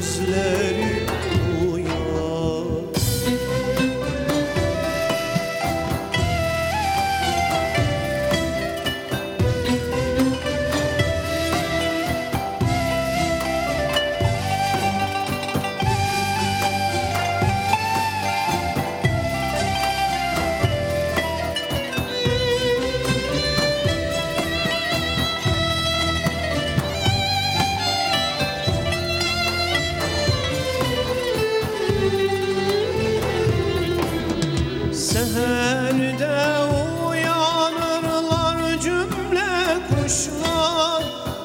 gözlerim Seherde uyanırlar cümle kuşlar.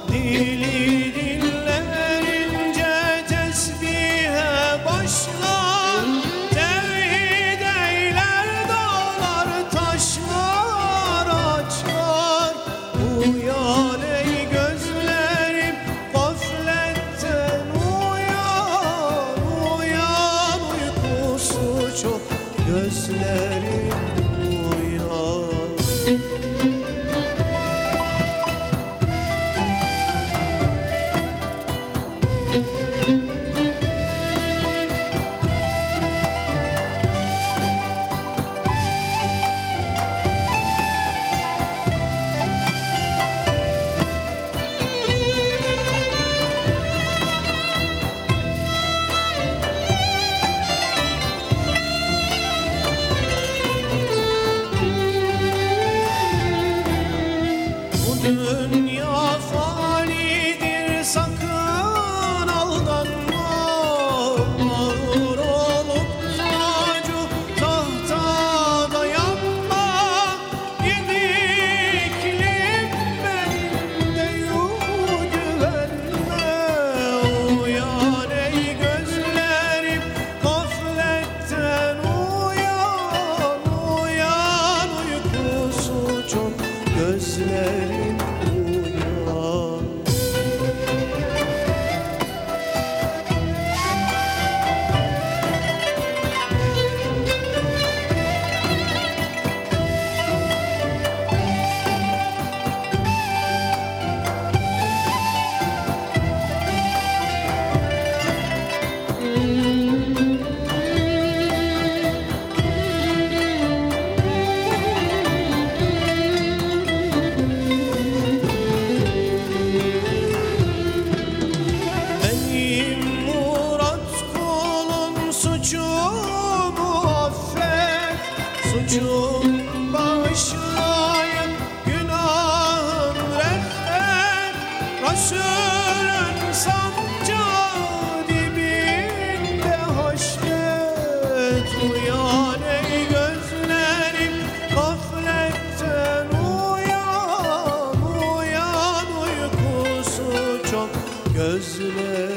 Dili dillerince tesbihe başlar. Tevhid eyler dağlar taşlar açar Uyan gözlerim gafletten uyan Uyan uykusu çok gözlerim gözlerim Resulün sancağı dibinde haşmet Uyan gözlerim. Gafletten uyan Uyan uykusu çok. Gözlerim